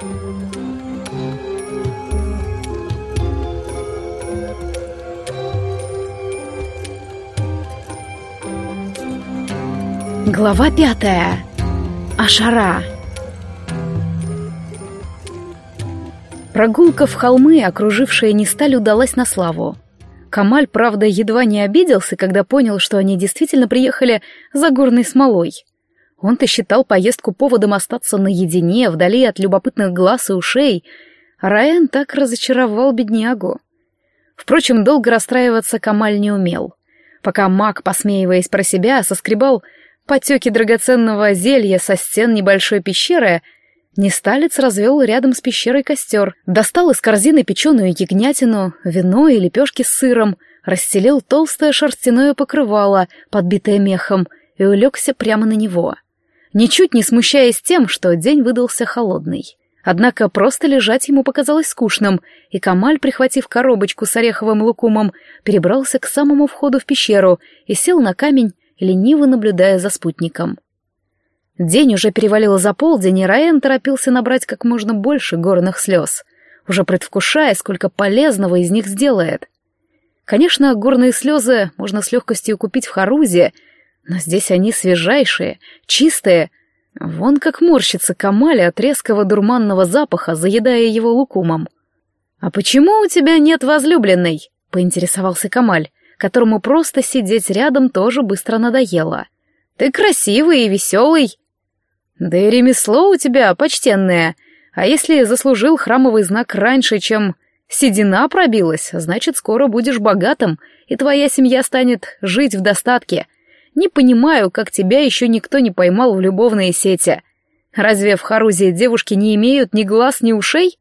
Глава пятая. Ашара. Прогулка в холмы, окружившая Несталь, удалась на славу. Камаль, правда, едва не обиделся, когда понял, что они действительно приехали за горной смолой. Он-то считал поездку поводом остаться наедине, вдали от любопытных глаз и ушей. Раэн так разочаровал беднягу. Впрочем, долго расстраиваться Камаль не умел. Пока маг, посмеиваясь про себя, соскребал потеки драгоценного зелья со стен небольшой пещеры, Несталец развел рядом с пещерой костер, достал из корзины печеную ягнятину, вино и лепешки с сыром, расстелил толстое шерстяное покрывало, подбитое мехом, и улегся прямо на него. Ничуть не смущаясь тем, что день выдался холодный. Однако просто лежать ему показалось скучным, и Камаль, прихватив коробочку с ореховым лукумом, перебрался к самому входу в пещеру и сел на камень, лениво наблюдая за спутником. День уже перевалил за полдень, и Раен торопился набрать как можно больше горных слез, уже предвкушая, сколько полезного из них сделает. Конечно, горные слезы можно с легкостью купить в Харузе, но здесь они свежайшие, чистые. Вон как морщится Камали от резкого дурманного запаха, заедая его лукумом. «А почему у тебя нет возлюбленной?» — поинтересовался Камаль которому просто сидеть рядом тоже быстро надоело. «Ты красивый и веселый!» «Да и ремесло у тебя почтенное, а если заслужил храмовый знак раньше, чем седина пробилась, значит, скоро будешь богатым, и твоя семья станет жить в достатке. Не понимаю, как тебя еще никто не поймал в любовные сети. Разве в Харузе девушки не имеют ни глаз, ни ушей?»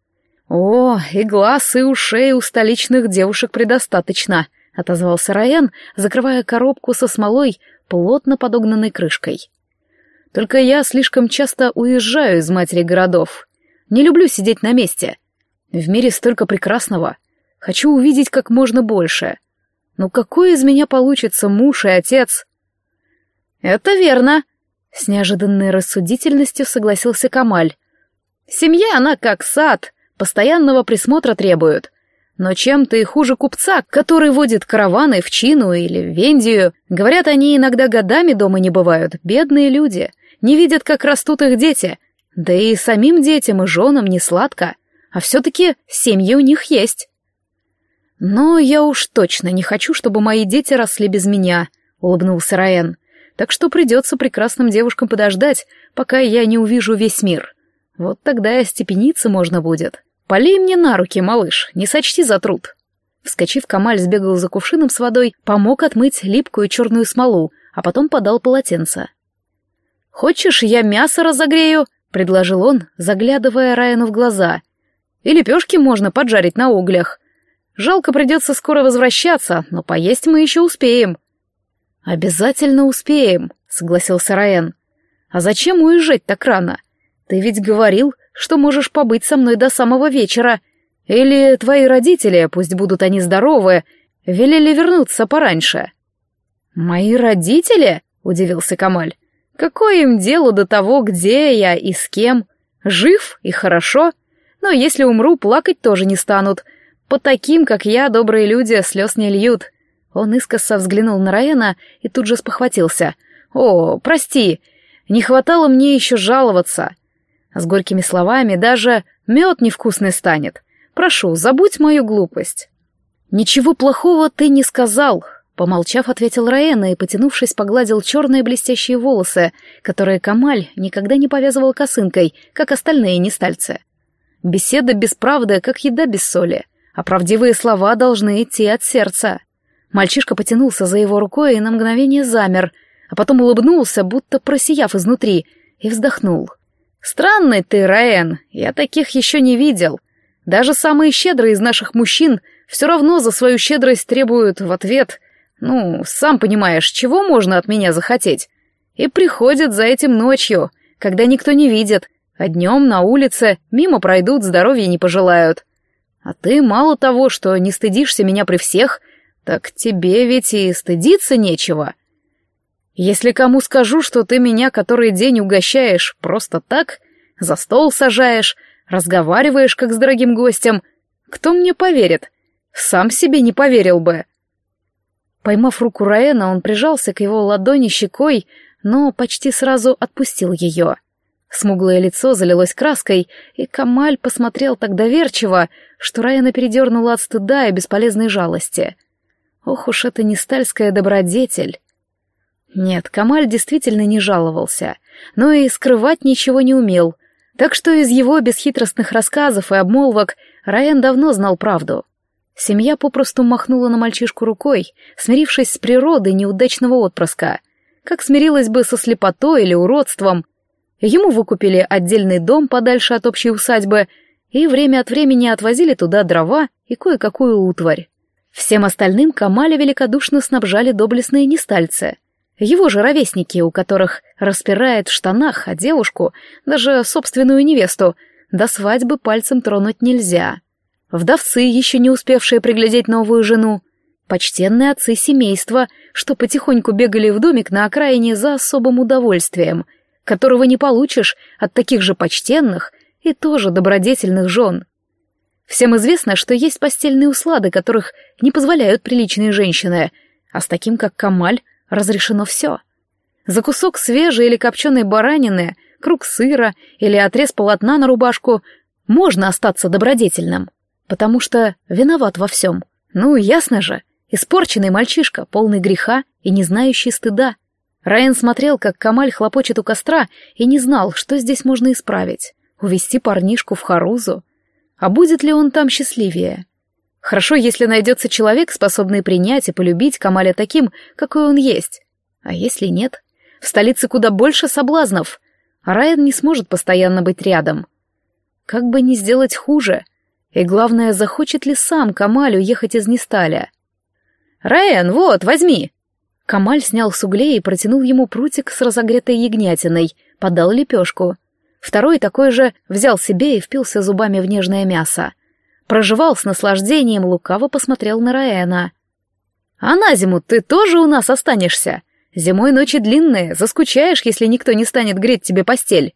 «О, и глаз, и ушей у столичных девушек предостаточно», — отозвался Райан, закрывая коробку со смолой, плотно подогнанной крышкой. «Только я слишком часто уезжаю из матери городов. Не люблю сидеть на месте. В мире столько прекрасного. Хочу увидеть как можно больше. Ну какой из меня получится муж и отец?» «Это верно», — с неожиданной рассудительностью согласился Камаль. «Семья, она как сад, постоянного присмотра требует. Но чем ты хуже купца, который водит караваны в Чину или в Вендию? Говорят, они иногда годами дома не бывают, бедные люди. Не видят, как растут их дети. Да и самим детям и женам не сладко. А все-таки семьи у них есть. «Но я уж точно не хочу, чтобы мои дети росли без меня», — улыбнулся Раен. «Так что придется прекрасным девушкам подождать, пока я не увижу весь мир. Вот тогда и остепениться можно будет». «Полей мне на руки, малыш, не сочти за труд». Вскочив, Камаль сбегал за кувшином с водой, помог отмыть липкую черную смолу, а потом подал полотенце. «Хочешь, я мясо разогрею?» — предложил он, заглядывая Райану в глаза. «И лепешки можно поджарить на углях. Жалко придется скоро возвращаться, но поесть мы еще успеем». «Обязательно успеем», — согласился Райан. «А зачем уезжать так рано? Ты ведь говорил, что можешь побыть со мной до самого вечера. Или твои родители, пусть будут они здоровы, велели вернуться пораньше». «Мои родители?» — удивился Камаль. «Какое им дело до того, где я и с кем? Жив и хорошо. Но если умру, плакать тоже не станут. По таким, как я, добрые люди слез не льют». Он искоса взглянул на Райана и тут же спохватился. «О, прости, не хватало мне еще жаловаться. С горькими словами даже мед невкусный станет. Прошу, забудь мою глупость. Ничего плохого ты не сказал, помолчав, ответил Раэна и, потянувшись, погладил черные блестящие волосы, которые Камаль никогда не повязывал косынкой, как остальные нестальцы. Беседа без правды, как еда без соли, а правдивые слова должны идти от сердца. Мальчишка потянулся за его рукой и на мгновение замер, а потом улыбнулся, будто просияв изнутри, и вздохнул. «Странный ты, Раэн, я таких еще не видел. Даже самые щедрые из наших мужчин все равно за свою щедрость требуют в ответ, ну, сам понимаешь, чего можно от меня захотеть. И приходят за этим ночью, когда никто не видит, а днем на улице мимо пройдут, здоровья не пожелают. А ты мало того, что не стыдишься меня при всех, так тебе ведь и стыдиться нечего». Если кому скажу, что ты меня который день угощаешь просто так, за стол сажаешь, разговариваешь как с дорогим гостем. Кто мне поверит? Сам себе не поверил бы. Поймав руку Раэна, он прижался к его ладони щекой, но почти сразу отпустил ее. Смуглое лицо залилось краской, и Камаль посмотрел так доверчиво, что Райана передернула от стыда и бесполезной жалости. Ох уж это не стальская добродетель. Нет, Камаль действительно не жаловался, но и скрывать ничего не умел, так что из его бесхитростных рассказов и обмолвок Райан давно знал правду. Семья попросту махнула на мальчишку рукой, смирившись с природой неудачного отпрыска, как смирилась бы со слепотой или уродством — Ему выкупили отдельный дом подальше от общей усадьбы и время от времени отвозили туда дрова и кое-какую утварь. Всем остальным Камаля великодушно снабжали доблестные нестальцы. Его же ровесники, у которых распирает в штанах, а девушку, даже собственную невесту, до свадьбы пальцем тронуть нельзя. Вдовцы, еще не успевшие приглядеть новую жену, почтенные отцы семейства, что потихоньку бегали в домик на окраине за особым удовольствием — которого не получишь от таких же почтенных и тоже добродетельных жен. Всем известно, что есть постельные услады, которых не позволяют приличные женщины, а с таким, как Камаль, разрешено все. За кусок свежей или копченой баранины, круг сыра или отрез полотна на рубашку можно остаться добродетельным, потому что виноват во всем. Ну, ясно же, испорченный мальчишка, полный греха и не знающий стыда — Райан смотрел, как Камаль хлопочет у костра, и не знал, что здесь можно исправить. Увести парнишку в Харузу? А будет ли он там счастливее? Хорошо, если найдется человек, способный принять и полюбить Камаля таким, какой он есть. А если нет? В столице куда больше соблазнов. А Райан не сможет постоянно быть рядом. Как бы не сделать хуже? И главное, захочет ли сам Камаль уехать из Несталя? «Райан, вот, возьми!» Камаль снял с углей и протянул ему прутик с разогретой ягнятиной, подал лепешку. Второй такой же взял себе и впился зубами в нежное мясо. Проживал с наслаждением, лукаво посмотрел на Раэна. «А на зиму ты тоже у нас останешься? Зимой ночи длинные, заскучаешь, если никто не станет греть тебе постель».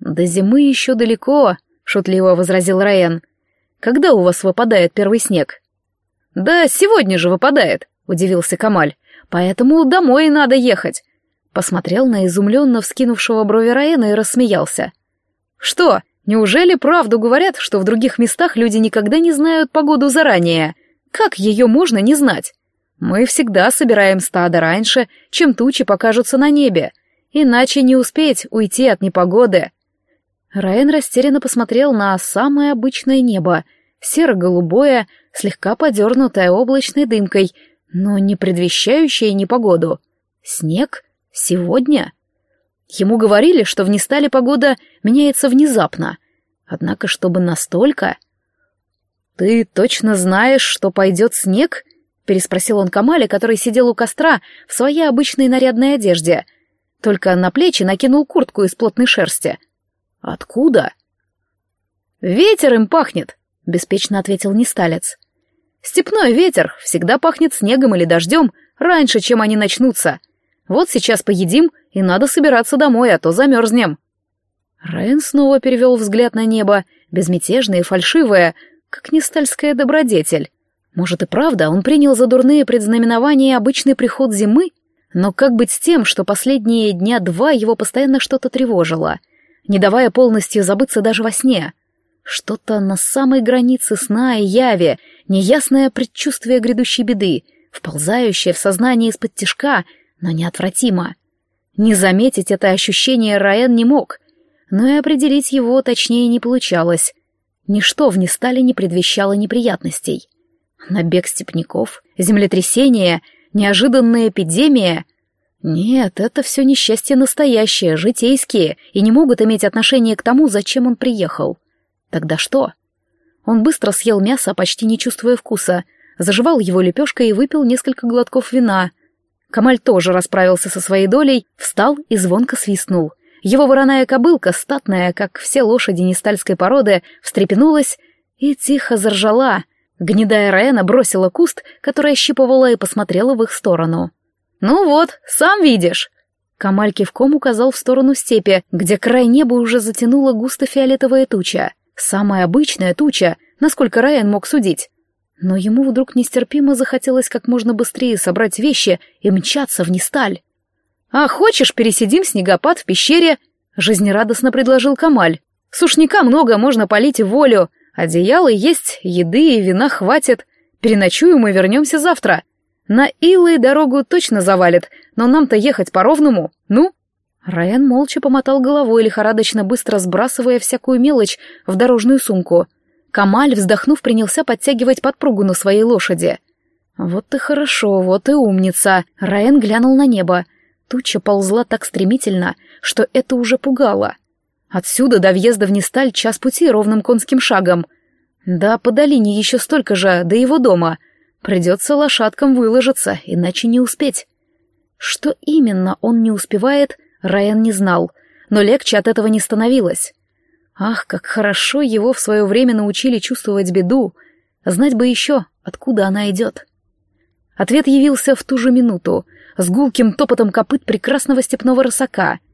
«До зимы еще далеко», — шутливо возразил Раэн. «Когда у вас выпадает первый снег?» «Да сегодня же выпадает», — удивился Камаль поэтому домой надо ехать. Посмотрел на изумленно вскинувшего брови Раэна и рассмеялся. Что, неужели правду говорят, что в других местах люди никогда не знают погоду заранее? Как ее можно не знать? Мы всегда собираем стадо раньше, чем тучи покажутся на небе, иначе не успеть уйти от непогоды. Раен растерянно посмотрел на самое обычное небо, серо-голубое, слегка подернутое облачной дымкой — но не предвещающее непогоду. Снег? Сегодня? Ему говорили, что в Нестале погода меняется внезапно. Однако, чтобы настолько... «Ты точно знаешь, что пойдет снег?» — переспросил он Камале, который сидел у костра в своей обычной нарядной одежде. Только на плечи накинул куртку из плотной шерсти. «Откуда?» «Ветер им пахнет», — беспечно ответил Несталец. Степной ветер всегда пахнет снегом или дождем раньше, чем они начнутся. Вот сейчас поедим, и надо собираться домой, а то замерзнем. Райан снова перевел взгляд на небо, безмятежное и фальшивое, как нестальская добродетель. Может и правда, он принял за дурные предзнаменования обычный приход зимы? Но как быть с тем, что последние дня два его постоянно что-то тревожило, не давая полностью забыться даже во сне? Что-то на самой границе сна и яви, неясное предчувствие грядущей беды, вползающее в сознание из-под тишка, но неотвратимо. Не заметить это ощущение Раен не мог, но и определить его точнее не получалось. Ничто в Нестале не предвещало неприятностей. Набег степняков, землетрясение, неожиданная эпидемия — нет, это все несчастье настоящее, житейские, и не могут иметь отношения к тому, зачем он приехал. Тогда что? Он быстро съел мясо, почти не чувствуя вкуса, заживал его лепешкой и выпил несколько глотков вина. Камаль тоже расправился со своей долей, встал и звонко свистнул. Его вороная кобылка, статная, как все лошади нестальской породы, встрепенулась и тихо заржала. Гнедая Раэна бросила куст, который ощипывала и посмотрела в их сторону. «Ну вот, сам видишь!» Камаль кивком указал в сторону степи, где край неба уже затянула густо-фиолетовая туча. Самая обычная туча, насколько Райан мог судить. Но ему вдруг нестерпимо захотелось как можно быстрее собрать вещи и мчаться в Несталь. «А хочешь, пересидим снегопад в пещере?» — жизнерадостно предложил Камаль. «Сушняка много, можно полить в волю. Одеяло есть, еды и вина хватит. Переночуем и вернемся завтра. На Илы дорогу точно завалит, но нам-то ехать по-ровному. Ну?» Райан молча помотал головой, лихорадочно быстро сбрасывая всякую мелочь в дорожную сумку. Камаль, вздохнув, принялся подтягивать подпругу на своей лошади. «Вот и хорошо, вот и умница!» Райан глянул на небо. Туча ползла так стремительно, что это уже пугало. Отсюда до въезда в Несталь час пути ровным конским шагом. Да, по долине еще столько же, до его дома. Придется лошадкам выложиться, иначе не успеть. Что именно он не успевает, Райан не знал, но легче от этого не становилось. Ах, как хорошо его в свое время научили чувствовать беду, знать бы еще, откуда она идет. Ответ явился в ту же минуту, с гулким топотом копыт прекрасного степного рысака —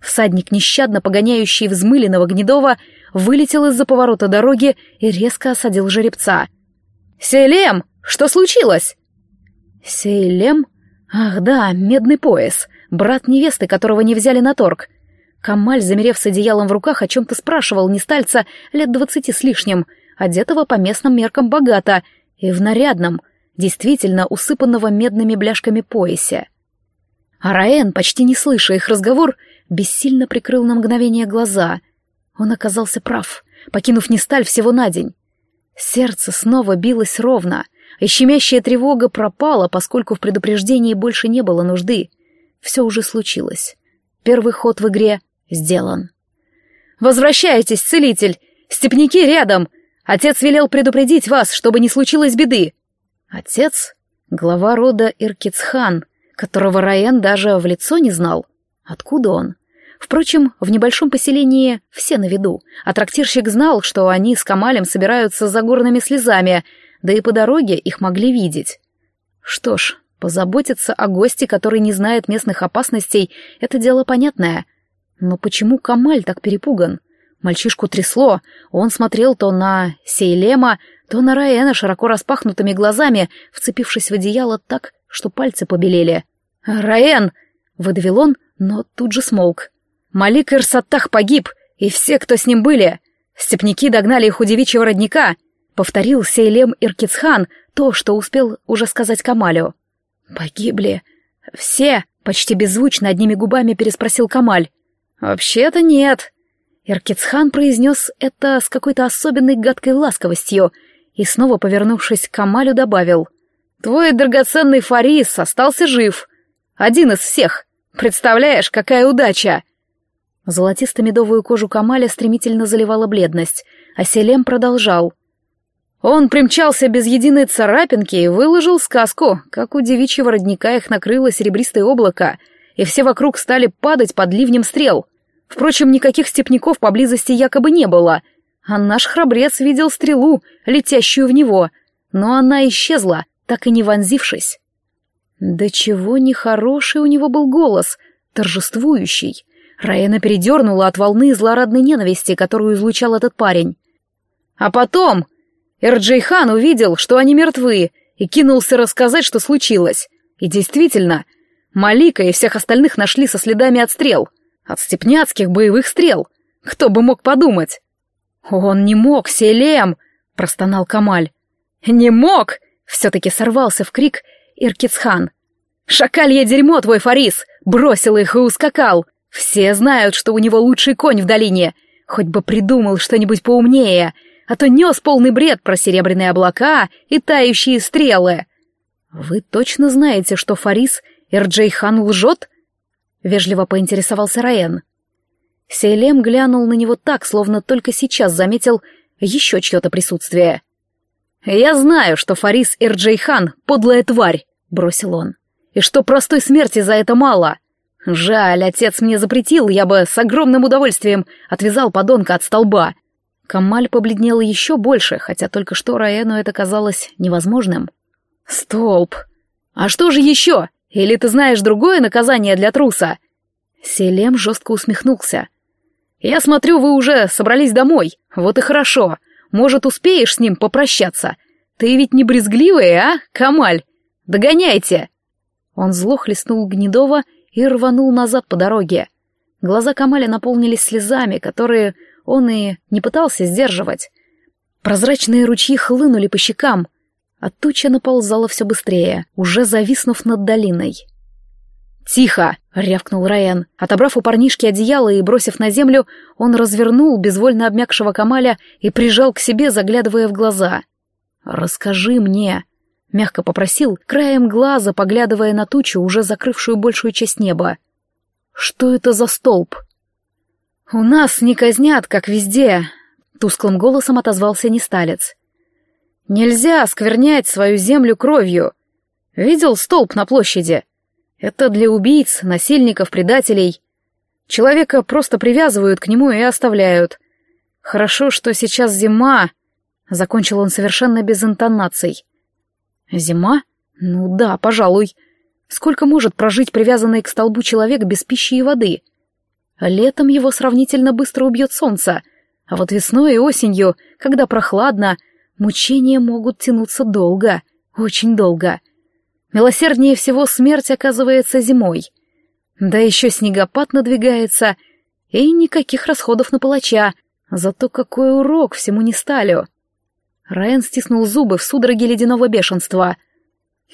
Всадник, нещадно погоняющий взмыленного Гнедова, вылетел из-за поворота дороги и резко осадил жеребца. «Сейлем! Что случилось?» «Сейлем? Ах да, медный пояс, брат невесты, которого не взяли на торг». Камаль, замерев с одеялом в руках, о чем-то спрашивал нестальца лет двадцати с лишним, одетого по местным меркам богато и в нарядном, действительно усыпанного медными бляшками поясе. А Раэн, почти не слыша их разговор, бессильно прикрыл на мгновение глаза. Он оказался прав, покинув Несталь всего на день. Сердце снова билось ровно, и щемящая тревога пропала, поскольку в предупреждении больше не было нужды. Все уже случилось. Первый ход в игре сделан. «Возвращайтесь, целитель! Степняки рядом! Отец велел предупредить вас, чтобы не случилось беды!» Отец — глава рода Иркицхан, которого Раен даже в лицо не знал. Откуда он? Впрочем, в небольшом поселении все на виду, а трактирщик знал, что они с Камалем собираются за горными слезами, да и по дороге их могли видеть. Что ж, позаботиться о госте, который не знает местных опасностей, это дело понятное. Но почему Камаль так перепуган? Мальчишку трясло, он смотрел то на Сейлема, то на Раэна широко распахнутыми глазами, вцепившись в одеяло так, что пальцы побелели. «Раэн!» — выдавил он, но тут же смолк. Малик Ирсаттах погиб, и все, кто с ним были. Степняки догнали их у девичьего родника. Повторил Сейлем Иркицхан то, что успел уже сказать Камалю. «Погибли. Все?» — почти беззвучно одними губами переспросил Камаль. «Вообще-то нет». Иркицхан произнес это с какой-то особенной гадкой ласковостью и, снова повернувшись к Камалю, добавил. «Твой драгоценный Фарис остался жив. Один из всех. Представляешь, какая удача!» Золотисто-медовую кожу Камаля стремительно заливала бледность, а Селем продолжал. Он примчался без единой царапинки и выложил сказку, как у девичьего родника их накрыло серебристое облако, и все вокруг стали падать под ливнем стрел. Впрочем, никаких степняков поблизости якобы не было, а наш храбрец видел стрелу, летящую в него, но она исчезла, так и не вонзившись. Да чего нехороший у него был голос, торжествующий, Райана передернула от волны злорадной ненависти, которую излучал этот парень. А потом Эрджейхан увидел, что они мертвы, и кинулся рассказать, что случилось. И действительно, Малика и всех остальных нашли со следами от стрел. От степняцких боевых стрел. Кто бы мог подумать? «Он не мог, Селем!» — простонал Камаль. «Не мог!» — все-таки сорвался в крик Иркицхан. «Шакалье дерьмо твой, Фарис! Бросил их и ускакал! Все знают, что у него лучший конь в долине. Хоть бы придумал что-нибудь поумнее, а то нес полный бред про серебряные облака и тающие стрелы. Вы точно знаете, что Фарис Эрджейхан лжет? Вежливо поинтересовался Раен. Сейлем глянул на него так, словно только сейчас заметил еще чье-то присутствие. «Я знаю, что Фарис Эрджейхан — подлая тварь», — бросил он, — «и что простой смерти за это мало. Жаль, отец мне запретил, я бы с огромным удовольствием отвязал подонка от столба. Камаль побледнел еще больше, хотя только что Раэну это казалось невозможным. Столб. А что же еще? Или ты знаешь другое наказание для труса? Селем жестко усмехнулся. «Я смотрю, вы уже собрались домой. Вот и хорошо. Может, успеешь с ним попрощаться? Ты ведь не брезгливый, а, Камаль? Догоняйте!» Он зло хлестнул Гнедова и рванул назад по дороге. Глаза Камаля наполнились слезами, которые он и не пытался сдерживать. Прозрачные ручьи хлынули по щекам, а туча наползала все быстрее, уже зависнув над долиной. «Тихо!» — рявкнул Райан. Отобрав у парнишки одеяло и бросив на землю, он развернул безвольно обмякшего Камаля и прижал к себе, заглядывая в глаза. «Расскажи мне!» — мягко попросил, краем глаза поглядывая на тучу, уже закрывшую большую часть неба. «Что это за столб?» «У нас не казнят, как везде», — тусклым голосом отозвался Несталец. «Нельзя осквернять свою землю кровью. Видел столб на площади?» Это для убийц, насильников, предателей. Человека просто привязывают к нему и оставляют. Хорошо, что сейчас зима. Закончил он совершенно без интонаций. Зима? Ну да, пожалуй. Сколько может прожить привязанный к столбу человек без пищи и воды? Летом его сравнительно быстро убьет солнце, а вот весной и осенью, когда прохладно, мучения могут тянуться долго, очень долго. Милосерднее всего смерть оказывается зимой. Да еще снегопад надвигается, и никаких расходов на палача. Зато какой урок всему не сталю. Райан стиснул зубы в судороге ледяного бешенства.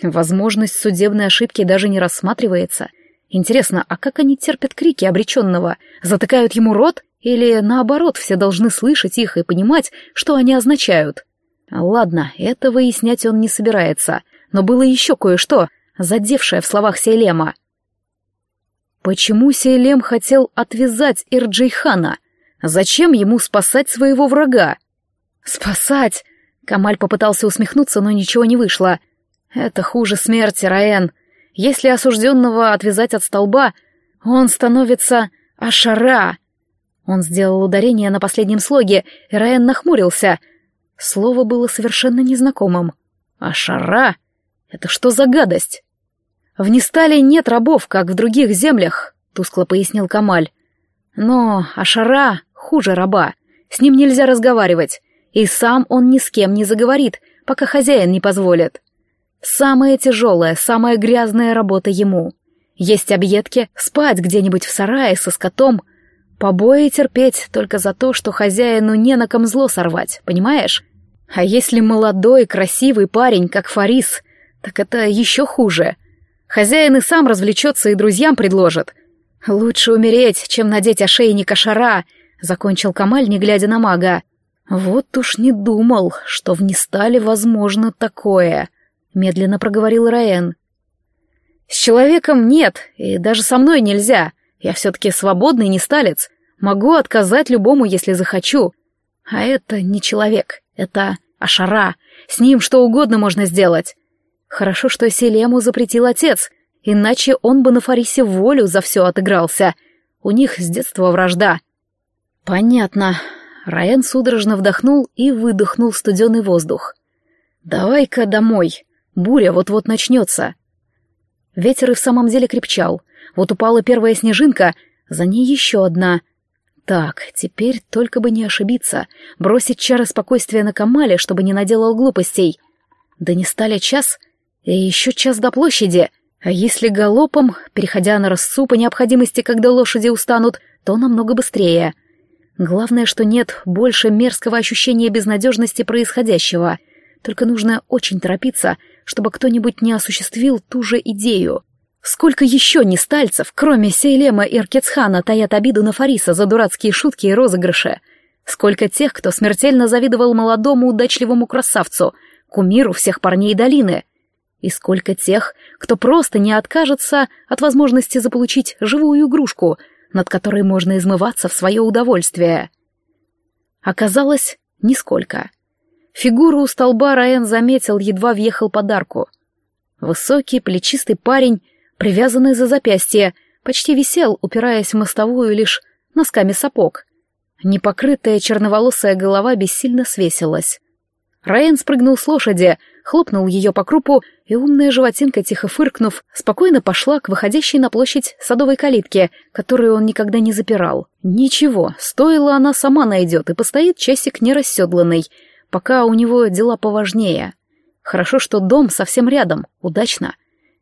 Возможность судебной ошибки даже не рассматривается. Интересно, а как они терпят крики обреченного? Затыкают ему рот? Или наоборот, все должны слышать их и понимать, что они означают? Ладно, это выяснять он не собирается — но было еще кое-что, задевшее в словах Сейлема. Почему Сейлем хотел отвязать Ирджейхана? Зачем ему спасать своего врага? Спасать? Камаль попытался усмехнуться, но ничего не вышло. Это хуже смерти, Раен. Если осужденного отвязать от столба, он становится Ашара. Он сделал ударение на последнем слоге, и Раен нахмурился. Слово было совершенно незнакомым. Ашара? Это что за гадость? В Нестале нет рабов, как в других землях, тускло пояснил Камаль. Но Ашара хуже раба. С ним нельзя разговаривать, и сам он ни с кем не заговорит, пока хозяин не позволит. Самая тяжелая, самая грязная работа ему. Есть объедки, спать где-нибудь в сарае со скотом, побои терпеть только за то, что хозяину не на ком зло сорвать, понимаешь? А если молодой, красивый парень, как Фарис, так это еще хуже. Хозяин и сам развлечется и друзьям предложит. Лучше умереть, чем надеть ошейник Ашара, закончил Камаль, не глядя на мага. Вот уж не думал, что в Нестале возможно такое, медленно проговорил Раен. С человеком нет, и даже со мной нельзя. Я все-таки свободный несталец. Могу отказать любому, если захочу. А это не человек, это Ашара. С ним что угодно можно сделать. Хорошо, что Селему запретил отец, иначе он бы на Фарисе волю за все отыгрался. У них с детства вражда. Понятно. Райан судорожно вдохнул и выдохнул студеный воздух. «Давай-ка домой. Буря вот-вот начнется». Ветер и в самом деле крепчал. Вот упала первая снежинка, за ней еще одна. Так, теперь только бы не ошибиться. Бросить чары спокойствия на Камале, чтобы не наделал глупостей. Да не стали час, и еще час до площади. А если галопом, переходя на рассу по необходимости, когда лошади устанут, то намного быстрее. Главное, что нет больше мерзкого ощущения безнадежности происходящего. Только нужно очень торопиться, чтобы кто-нибудь не осуществил ту же идею. Сколько еще нестальцев, кроме Сейлема и Аркетсхана, таят обиду на Фариса за дурацкие шутки и розыгрыши? Сколько тех, кто смертельно завидовал молодому удачливому красавцу, кумиру всех парней долины — и сколько тех, кто просто не откажется от возможности заполучить живую игрушку, над которой можно измываться в свое удовольствие. Оказалось, нисколько. Фигуру у столба Раен заметил, едва въехал под арку. Высокий, плечистый парень, привязанный за запястье, почти висел, упираясь в мостовую лишь носками сапог. Непокрытая черноволосая голова бессильно свесилась. Раен спрыгнул с лошади, хлопнул ее по крупу, и умная животинка, тихо фыркнув, спокойно пошла к выходящей на площадь садовой калитке, которую он никогда не запирал. Ничего, стоило она сама найдет и постоит часик нерасседланный, пока у него дела поважнее. Хорошо, что дом совсем рядом, удачно.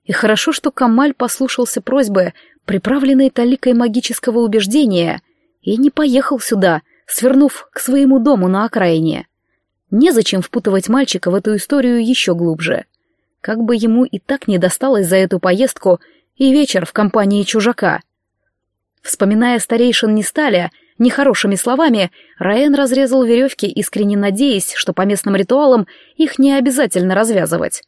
И хорошо, что Камаль послушался просьбы, приправленной таликой магического убеждения, и не поехал сюда, свернув к своему дому на окраине. Незачем впутывать мальчика в эту историю еще глубже. Как бы ему и так не досталось за эту поездку и вечер в компании чужака. Вспоминая старейшин Несталя, нехорошими словами, Раен разрезал веревки, искренне надеясь, что по местным ритуалам их не обязательно развязывать.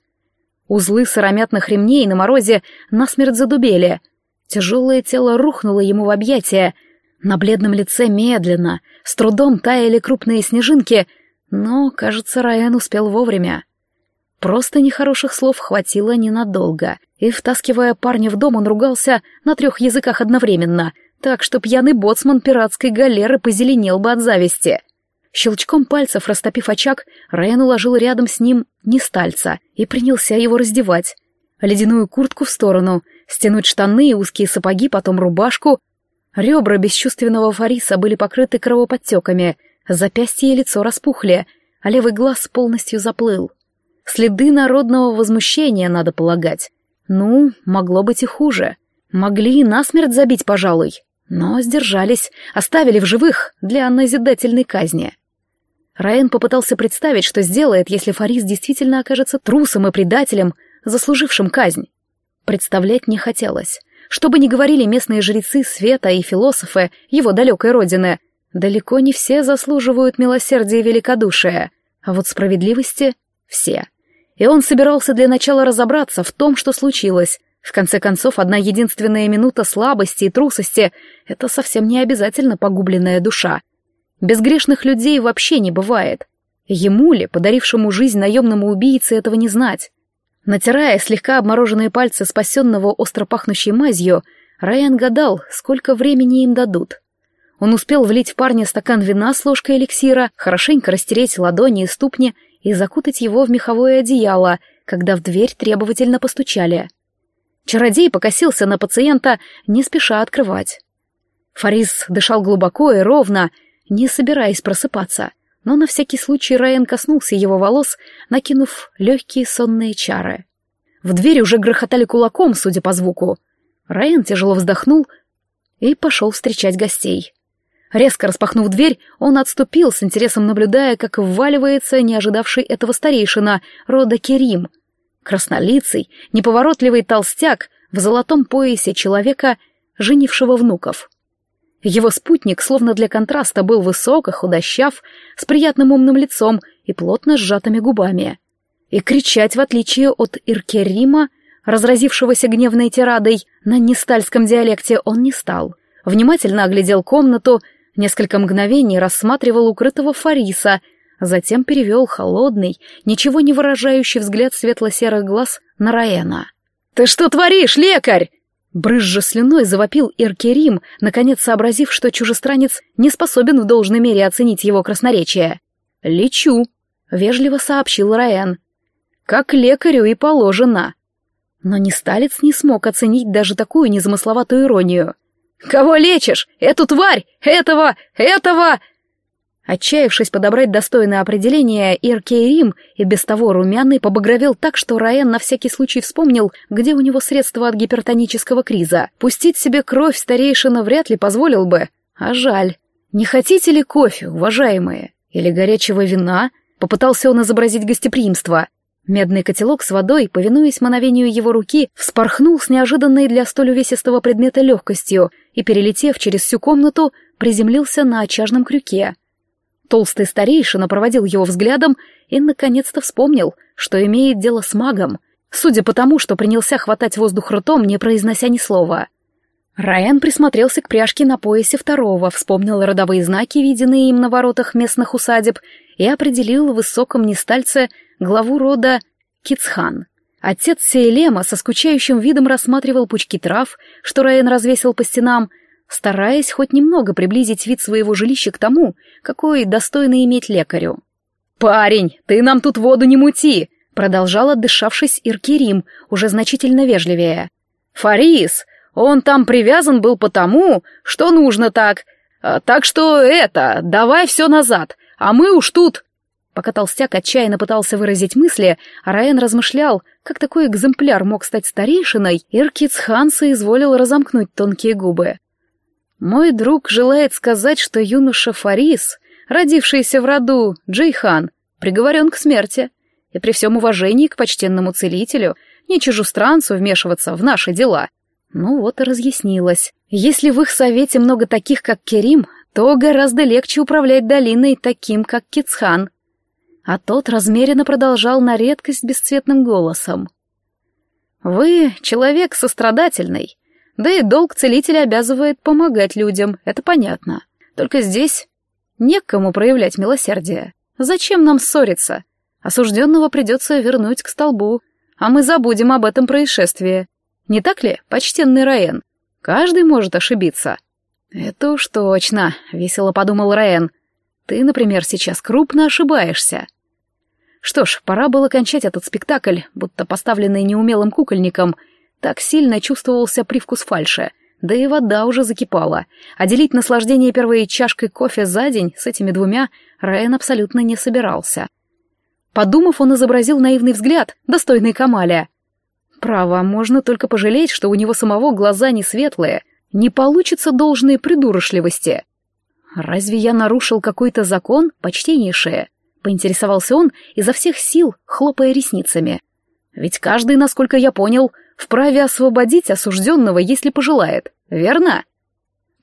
Узлы сыромятных ремней на морозе насмерть задубели. Тяжелое тело рухнуло ему в объятия. На бледном лице медленно, с трудом таяли крупные снежинки, но, кажется, Раен успел вовремя. Просто нехороших слов хватило ненадолго, и, втаскивая парня в дом, он ругался на трех языках одновременно, так что пьяный боцман пиратской галеры позеленел бы от зависти. Щелчком пальцев, растопив очаг, Райан уложил рядом с ним нестальца и принялся его раздевать. Ледяную куртку в сторону, стянуть штаны и узкие сапоги, потом рубашку. Ребра бесчувственного Фариса были покрыты кровоподтеками, запястье и лицо распухли, а левый глаз полностью заплыл. Следы народного возмущения, надо полагать. Ну, могло быть и хуже. Могли и насмерть забить, пожалуй. Но сдержались, оставили в живых для назидательной казни. Раен попытался представить, что сделает, если Фарис действительно окажется трусом и предателем, заслужившим казнь. Представлять не хотелось. Что бы ни говорили местные жрецы света и философы его далекой родины, далеко не все заслуживают милосердия и великодушия, а вот справедливости — все и он собирался для начала разобраться в том, что случилось. В конце концов, одна единственная минута слабости и трусости — это совсем не обязательно погубленная душа. Безгрешных людей вообще не бывает. Ему ли, подарившему жизнь наемному убийце, этого не знать? Натирая слегка обмороженные пальцы спасенного остро пахнущей мазью, Райан гадал, сколько времени им дадут. Он успел влить в парня стакан вина с ложкой эликсира, хорошенько растереть ладони и ступни и закутать его в меховое одеяло, когда в дверь требовательно постучали. Чародей покосился на пациента, не спеша открывать. Фарис дышал глубоко и ровно, не собираясь просыпаться, но на всякий случай Райан коснулся его волос, накинув легкие сонные чары. В дверь уже грохотали кулаком, судя по звуку. Райан тяжело вздохнул и пошел встречать гостей. Резко распахнув дверь, он отступил, с интересом наблюдая, как вваливается не ожидавший этого старейшина, рода Керим. Краснолицый, неповоротливый толстяк в золотом поясе человека, женившего внуков. Его спутник, словно для контраста, был высок и худощав, с приятным умным лицом и плотно сжатыми губами. И кричать, в отличие от Иркерима, разразившегося гневной тирадой, на нестальском диалекте он не стал. Внимательно оглядел комнату — Несколько мгновений рассматривал укрытого Фариса, затем перевел холодный, ничего не выражающий взгляд светло-серых глаз на Раэна. «Ты что творишь, лекарь?» Брызжа слюной завопил Иркерим, наконец сообразив, что чужестранец не способен в должной мере оценить его красноречие. «Лечу», — вежливо сообщил Раэн. «Как лекарю и положено». Но Несталец не смог оценить даже такую незамысловатую иронию — «Кого лечишь? Эту тварь! Этого! Этого!» Отчаявшись подобрать достойное определение, Иркейрим и без того румяный побагровел так, что Раен на всякий случай вспомнил, где у него средства от гипертонического криза. Пустить себе кровь старейшина вряд ли позволил бы. А жаль. «Не хотите ли кофе, уважаемые? Или горячего вина?» Попытался он изобразить гостеприимство. Медный котелок с водой, повинуясь мановению его руки, вспорхнул с неожиданной для столь увесистого предмета легкостью и, перелетев через всю комнату, приземлился на очажном крюке. Толстый старейшина проводил его взглядом и, наконец-то, вспомнил, что имеет дело с магом, судя по тому, что принялся хватать воздух ртом, не произнося ни слова. Райан присмотрелся к пряжке на поясе второго, вспомнил родовые знаки, виденные им на воротах местных усадеб, и определил в высоком нестальце главу рода Кицхан. Отец Сейлема со скучающим видом рассматривал пучки трав, что Райан развесил по стенам, стараясь хоть немного приблизить вид своего жилища к тому, какой достойно иметь лекарю. «Парень, ты нам тут воду не мути!» — Продолжал отдышавшись Иркирим, уже значительно вежливее. «Фарис, он там привязан был потому, что нужно так. А, так что это, давай все назад, а мы уж тут...» Пока толстяк отчаянно пытался выразить мысли, Раен размышлял, как такой экземпляр мог стать старейшиной, Иркиц хан соизволил разомкнуть тонкие губы. «Мой друг желает сказать, что юноша Фарис, родившийся в роду Джейхан, приговорен к смерти, и при всем уважении к почтенному целителю, не чужестранцу вмешиваться в наши дела». Ну вот и разъяснилось. Если в их совете много таких, как Керим, то гораздо легче управлять долиной таким, как Кицхан а тот размеренно продолжал на редкость бесцветным голосом. «Вы человек сострадательный, да и долг целителя обязывает помогать людям, это понятно. Только здесь некому проявлять милосердие. Зачем нам ссориться? Осужденного придется вернуть к столбу, а мы забудем об этом происшествии. Не так ли, почтенный Раен? Каждый может ошибиться». «Это уж точно», — весело подумал Раен. «Ты, например, сейчас крупно ошибаешься. Что ж, пора было кончать этот спектакль, будто поставленный неумелым кукольником. Так сильно чувствовался привкус фальши. Да и вода уже закипала. А делить наслаждение первой чашкой кофе за день с этими двумя Райан абсолютно не собирался. Подумав, он изобразил наивный взгляд, достойный Камаля. Право, можно только пожалеть, что у него самого глаза не светлые, не получится должной придурочливости. Разве я нарушил какой-то закон, почтеннейшее? поинтересовался он изо всех сил, хлопая ресницами. «Ведь каждый, насколько я понял, вправе освободить осужденного, если пожелает, верно?»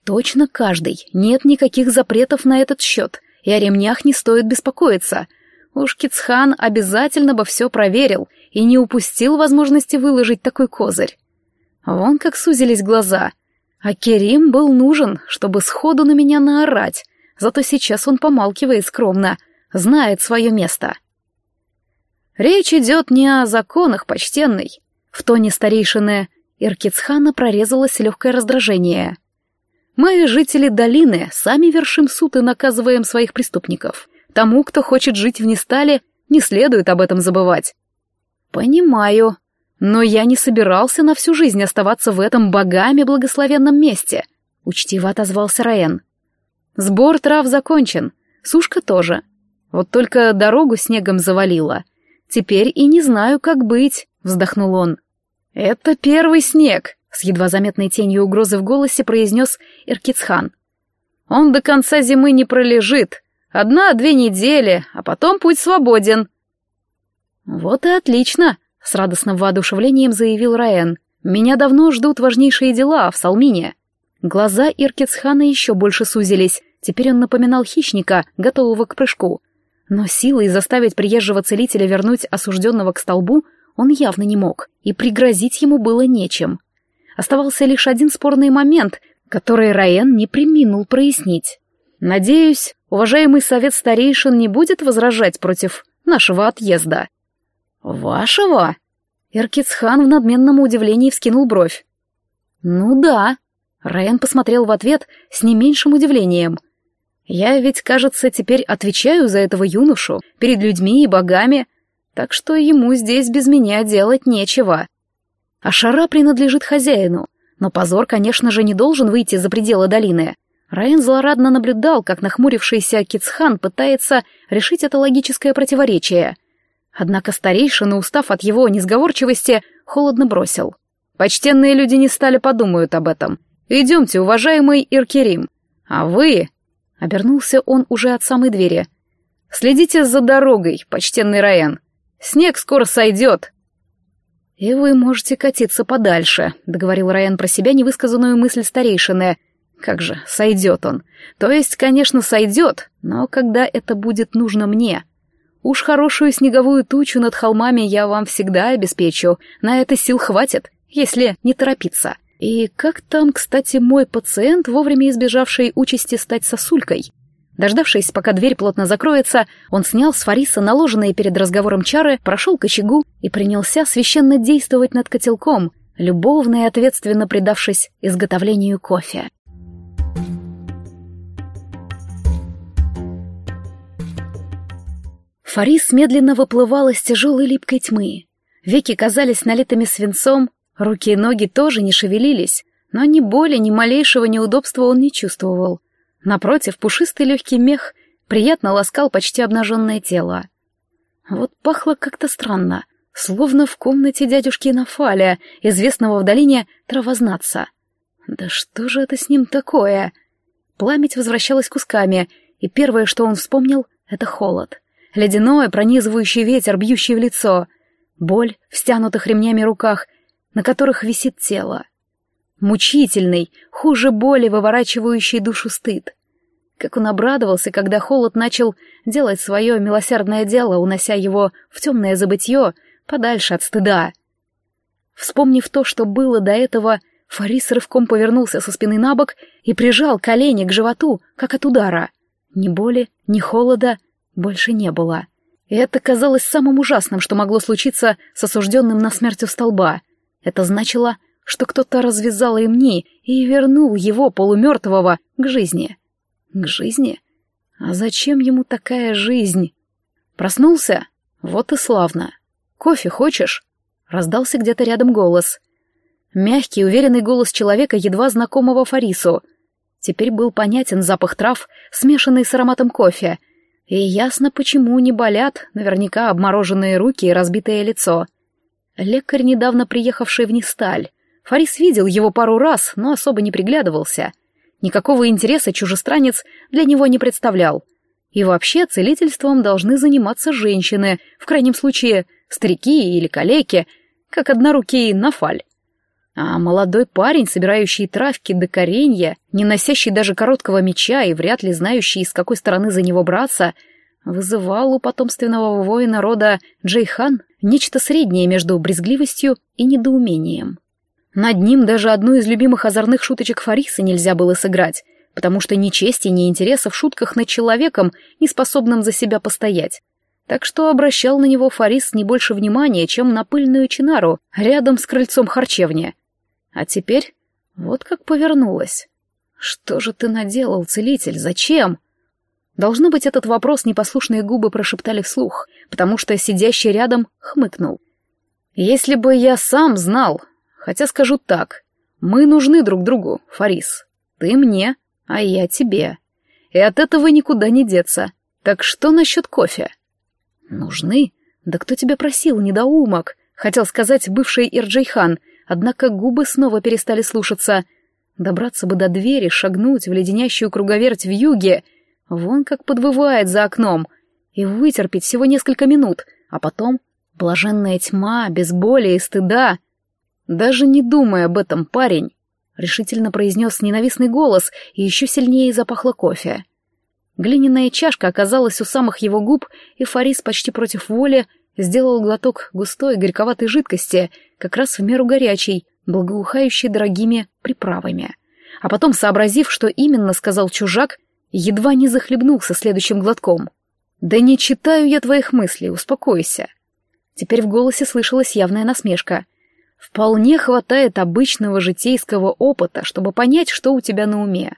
«Точно каждый. Нет никаких запретов на этот счет, и о ремнях не стоит беспокоиться. Уж Кицхан обязательно бы все проверил и не упустил возможности выложить такой козырь. Вон как сузились глаза. А Керим был нужен, чтобы сходу на меня наорать, зато сейчас он помалкивает скромно — знает свое место. Речь идет не о законах, почтенной. В тоне старейшины Иркицхана прорезалось легкое раздражение. Мы, жители долины, сами вершим суд и наказываем своих преступников. Тому, кто хочет жить в Нестале, не следует об этом забывать. Понимаю, но я не собирался на всю жизнь оставаться в этом богами благословенном месте, учтиво отозвался Раен. Сбор трав закончен, сушка тоже. Вот только дорогу снегом завалило. Теперь и не знаю, как быть, вздохнул он. Это первый снег, с едва заметной тенью угрозы в голосе произнес Иркицхан. Он до конца зимы не пролежит. Одна-две недели, а потом путь свободен. Вот и отлично, с радостным воодушевлением заявил Раен. Меня давно ждут важнейшие дела в Салмине. Глаза Иркицхана еще больше сузились. Теперь он напоминал хищника, готового к прыжку. Но силой заставить приезжего целителя вернуть осужденного к столбу он явно не мог, и пригрозить ему было нечем. Оставался лишь один спорный момент, который Раен не приминул прояснить. «Надеюсь, уважаемый совет старейшин не будет возражать против нашего отъезда». «Вашего?» Иркицхан в надменном удивлении вскинул бровь. «Ну да». Раен посмотрел в ответ с не меньшим удивлением — я ведь, кажется, теперь отвечаю за этого юношу перед людьми и богами, так что ему здесь без меня делать нечего. А шара принадлежит хозяину, но позор, конечно же, не должен выйти за пределы долины. Райан злорадно наблюдал, как нахмурившийся Кицхан пытается решить это логическое противоречие. Однако старейшина, устав от его несговорчивости, холодно бросил. «Почтенные люди не стали подумают об этом. Идемте, уважаемый Иркерим. А вы, Обернулся он уже от самой двери. «Следите за дорогой, почтенный Райан. Снег скоро сойдет». «И вы можете катиться подальше», — договорил Райан про себя невысказанную мысль старейшины. «Как же, сойдет он. То есть, конечно, сойдет, но когда это будет нужно мне? Уж хорошую снеговую тучу над холмами я вам всегда обеспечу. На это сил хватит, если не торопиться». И как там, кстати, мой пациент, вовремя избежавший участи стать сосулькой? Дождавшись, пока дверь плотно закроется, он снял с Фариса наложенные перед разговором чары, прошел к очагу и принялся священно действовать над котелком, любовно и ответственно предавшись изготовлению кофе. Фарис медленно выплывал из тяжелой липкой тьмы. Веки казались налитыми свинцом, руки и ноги тоже не шевелились, но ни боли, ни малейшего неудобства он не чувствовал. Напротив, пушистый легкий мех приятно ласкал почти обнаженное тело. Вот пахло как-то странно, словно в комнате дядюшки Нафаля, известного в долине травознаться. Да что же это с ним такое? Пламять возвращалась кусками, и первое, что он вспомнил, — это холод. Ледяной, пронизывающий ветер, бьющий в лицо. Боль в стянутых ремнями руках, на которых висит тело. Мучительный, хуже боли, выворачивающий душу стыд. Как он обрадовался, когда холод начал делать свое милосердное дело, унося его в темное забытье, подальше от стыда. Вспомнив то, что было до этого, Фарис рывком повернулся со спины на бок и прижал колени к животу, как от удара. Ни боли, ни холода больше не было. И это казалось самым ужасным, что могло случиться с осужденным на смерть у столба. Это значило, что кто-то развязал ремни и вернул его, полумертвого, к жизни. К жизни? А зачем ему такая жизнь? Проснулся? Вот и славно. Кофе хочешь? Раздался где-то рядом голос. Мягкий, уверенный голос человека, едва знакомого Фарису. Теперь был понятен запах трав, смешанный с ароматом кофе. И ясно, почему не болят наверняка обмороженные руки и разбитое лицо. Лекарь, недавно приехавший в Несталь. Фарис видел его пару раз, но особо не приглядывался. Никакого интереса чужестранец для него не представлял. И вообще целительством должны заниматься женщины, в крайнем случае старики или калеки, как однорукий нафаль. А молодой парень, собирающий травки до коренья, не носящий даже короткого меча и вряд ли знающий, с какой стороны за него браться, вызывал у потомственного воина рода Джейхан нечто среднее между брезгливостью и недоумением. Над ним даже одну из любимых озорных шуточек Фариса нельзя было сыграть, потому что ни чести, ни интереса в шутках над человеком, не способным за себя постоять. Так что обращал на него Фарис не больше внимания, чем на пыльную чинару рядом с крыльцом харчевни. А теперь вот как повернулась. «Что же ты наделал, целитель? Зачем?» Должно быть, этот вопрос непослушные губы прошептали вслух, потому что сидящий рядом хмыкнул. «Если бы я сам знал, Хотя скажу так, мы нужны друг другу, Фарис. Ты мне, а я тебе. И от этого никуда не деться. Так что насчет кофе? Нужны? Да кто тебя просил, недоумок? Хотел сказать бывший Ирджейхан, однако губы снова перестали слушаться. Добраться бы до двери, шагнуть в леденящую круговерть в юге. Вон как подвывает за окном. И вытерпеть всего несколько минут, а потом блаженная тьма, без боли и стыда — «Даже не думай об этом, парень!» — решительно произнес ненавистный голос, и еще сильнее запахло кофе. Глиняная чашка оказалась у самых его губ, и Фарис почти против воли сделал глоток густой горьковатой жидкости, как раз в меру горячей, благоухающей дорогими приправами. А потом, сообразив, что именно сказал чужак, едва не захлебнулся следующим глотком. «Да не читаю я твоих мыслей, успокойся». Теперь в голосе слышалась явная насмешка — Вполне хватает обычного житейского опыта, чтобы понять, что у тебя на уме.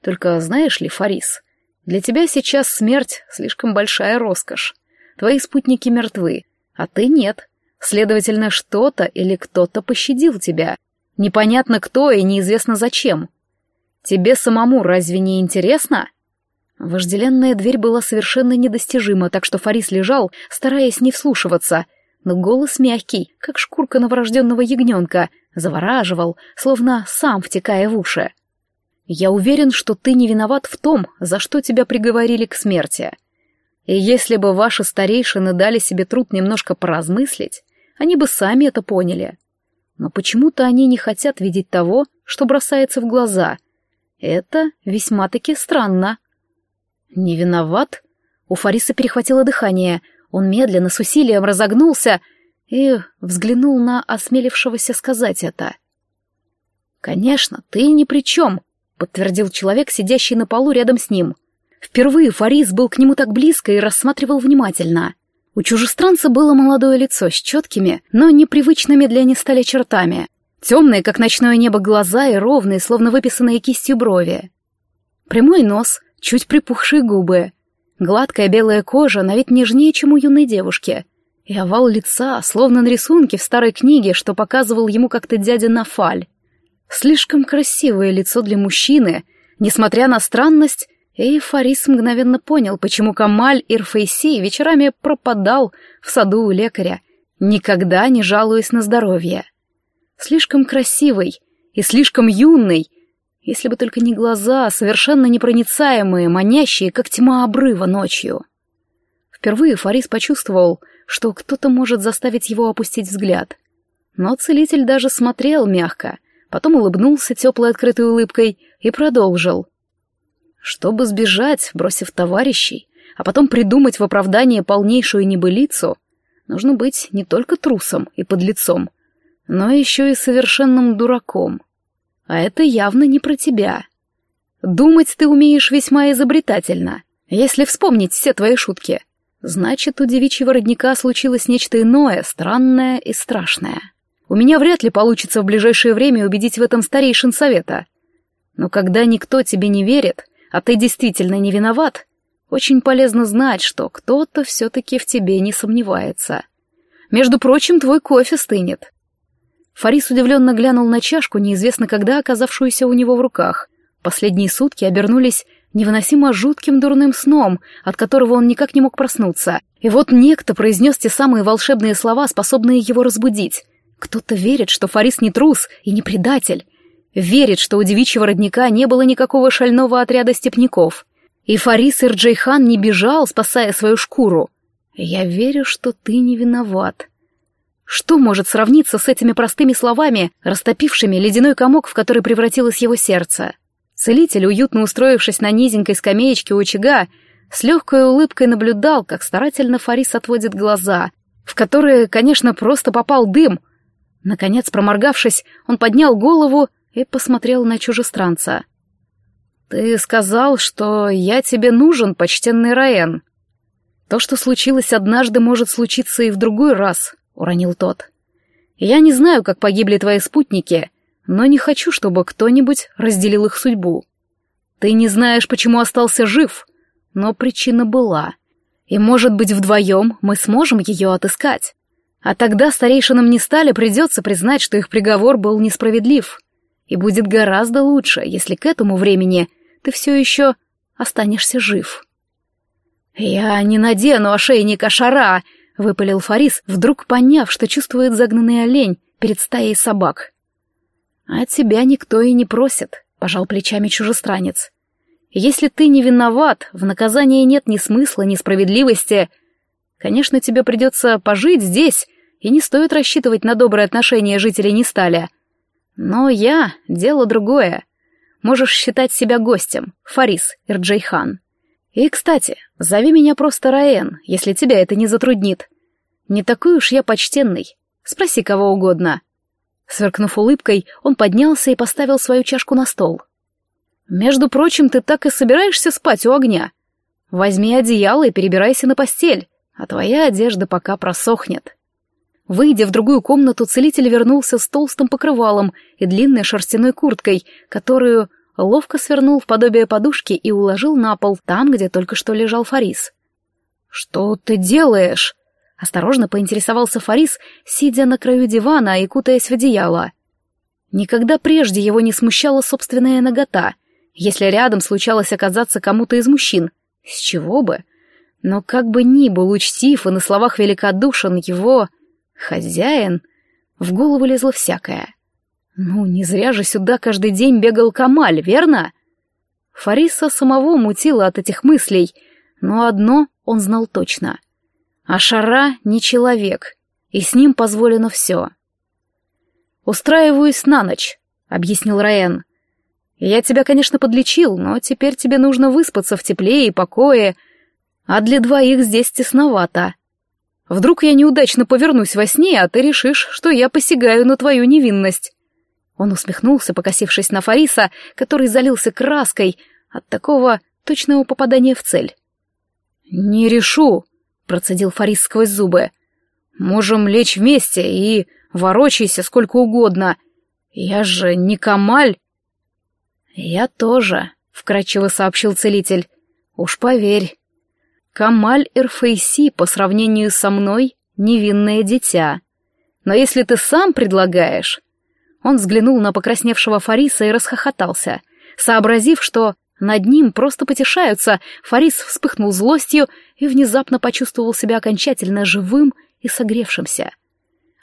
Только знаешь ли, Фарис, для тебя сейчас смерть слишком большая роскошь. Твои спутники мертвы, а ты нет. Следовательно, что-то или кто-то пощадил тебя. Непонятно кто и неизвестно зачем. Тебе самому разве не интересно? Вожделенная дверь была совершенно недостижима, так что Фарис лежал, стараясь не вслушиваться, но голос мягкий, как шкурка новорожденного ягненка, завораживал, словно сам втекая в уши. «Я уверен, что ты не виноват в том, за что тебя приговорили к смерти. И если бы ваши старейшины дали себе труд немножко поразмыслить, они бы сами это поняли. Но почему-то они не хотят видеть того, что бросается в глаза. Это весьма-таки странно». «Не виноват?» У Фариса перехватило дыхание — он медленно, с усилием разогнулся и взглянул на осмелившегося сказать это. «Конечно, ты ни при чем», — подтвердил человек, сидящий на полу рядом с ним. Впервые Фарис был к нему так близко и рассматривал внимательно. У чужестранца было молодое лицо с четкими, но непривычными для Нестали чертами. Темные, как ночное небо, глаза и ровные, словно выписанные кистью брови. Прямой нос, чуть припухшие губы — Гладкая белая кожа, на вид нежнее, чем у юной девушки. И овал лица, словно на рисунке в старой книге, что показывал ему как-то дядя Нафаль. Слишком красивое лицо для мужчины, несмотря на странность, и Фарис мгновенно понял, почему Камаль Ирфейси вечерами пропадал в саду у лекаря, никогда не жалуясь на здоровье. Слишком красивый и слишком юный, если бы только не глаза, совершенно непроницаемые, манящие, как тьма обрыва ночью. Впервые Фарис почувствовал, что кто-то может заставить его опустить взгляд. Но целитель даже смотрел мягко, потом улыбнулся теплой открытой улыбкой и продолжил. Чтобы сбежать, бросив товарищей, а потом придумать в оправдание полнейшую небылицу, нужно быть не только трусом и подлецом, но еще и совершенным дураком. А это явно не про тебя. Думать ты умеешь весьма изобретательно, если вспомнить все твои шутки. Значит, у девичьего родника случилось нечто иное, странное и страшное. У меня вряд ли получится в ближайшее время убедить в этом старейшин совета. Но когда никто тебе не верит, а ты действительно не виноват, очень полезно знать, что кто-то все-таки в тебе не сомневается. Между прочим, твой кофе стынет. Фарис удивленно глянул на чашку, неизвестно когда оказавшуюся у него в руках. Последние сутки обернулись невыносимо жутким дурным сном, от которого он никак не мог проснуться. И вот некто произнес те самые волшебные слова, способные его разбудить. Кто-то верит, что Фарис не трус и не предатель. Верит, что у девичьего родника не было никакого шального отряда степняков. И Фарис Ирджейхан не бежал, спасая свою шкуру. Я верю, что ты не виноват. Что может сравниться с этими простыми словами, растопившими ледяной комок, в который превратилось его сердце? Целитель, уютно устроившись на низенькой скамеечке у очага, с легкой улыбкой наблюдал, как старательно Фарис отводит глаза, в которые, конечно, просто попал дым. Наконец, проморгавшись, он поднял голову и посмотрел на чужестранца. «Ты сказал, что я тебе нужен, почтенный Раен. То, что случилось однажды, может случиться и в другой раз. — уронил тот. «Я не знаю, как погибли твои спутники, но не хочу, чтобы кто-нибудь разделил их судьбу. Ты не знаешь, почему остался жив, но причина была. И, может быть, вдвоем мы сможем ее отыскать. А тогда старейшинам не стали придется признать, что их приговор был несправедлив. И будет гораздо лучше, если к этому времени ты все еще останешься жив». «Я не надену ошейник Ашара!» — выпалил Фарис, вдруг поняв, что чувствует загнанный олень перед стаей собак. «А тебя никто и не просит», — пожал плечами чужестранец. «Если ты не виноват, в наказании нет ни смысла, ни справедливости. Конечно, тебе придется пожить здесь, и не стоит рассчитывать на доброе отношение жителей Несталя. Но я — дело другое. Можешь считать себя гостем, Фарис Ирджейхан. И, кстати, зови меня просто Раен, если тебя это не затруднит. Не такой уж я почтенный. Спроси кого угодно. Сверкнув улыбкой, он поднялся и поставил свою чашку на стол. «Между прочим, ты так и собираешься спать у огня. Возьми одеяло и перебирайся на постель, а твоя одежда пока просохнет». Выйдя в другую комнату, целитель вернулся с толстым покрывалом и длинной шерстяной курткой, которую ловко свернул в подобие подушки и уложил на пол там, где только что лежал Фарис. «Что ты делаешь?» — осторожно поинтересовался Фарис, сидя на краю дивана и кутаясь в одеяло. Никогда прежде его не смущала собственная нагота, если рядом случалось оказаться кому-то из мужчин. С чего бы? Но как бы ни был учтив и на словах великодушен его хозяин, в голову лезло всякое. Ну, не зря же сюда каждый день бегал Камаль, верно? Фариса самого мутила от этих мыслей, но одно он знал точно. Ашара не человек, и с ним позволено все. «Устраиваюсь на ночь», — объяснил Раен. «Я тебя, конечно, подлечил, но теперь тебе нужно выспаться в тепле и покое, а для двоих здесь тесновато. Вдруг я неудачно повернусь во сне, а ты решишь, что я посягаю на твою невинность. Он усмехнулся, покосившись на Фариса, который залился краской от такого точного попадания в цель. «Не решу», — процедил Фарис сквозь зубы. «Можем лечь вместе и ворочайся сколько угодно. Я же не Камаль». «Я тоже», — вкратчиво сообщил целитель. «Уж поверь». Камаль Эрфейси по сравнению со мной — невинное дитя. Но если ты сам предлагаешь...» Он взглянул на покрасневшего Фариса и расхохотался. Сообразив, что над ним просто потешаются, Фарис вспыхнул злостью и внезапно почувствовал себя окончательно живым и согревшимся.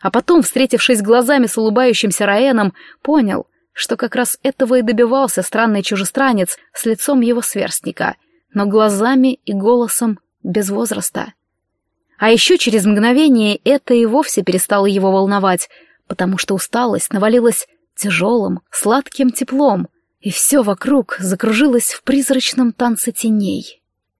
А потом, встретившись глазами с улыбающимся Раэном, понял, что как раз этого и добивался странный чужестранец с лицом его сверстника, но глазами и голосом без возраста. А еще через мгновение это и вовсе перестало его волновать, потому что усталость навалилась тяжелым, сладким теплом, и все вокруг закружилось в призрачном танце теней.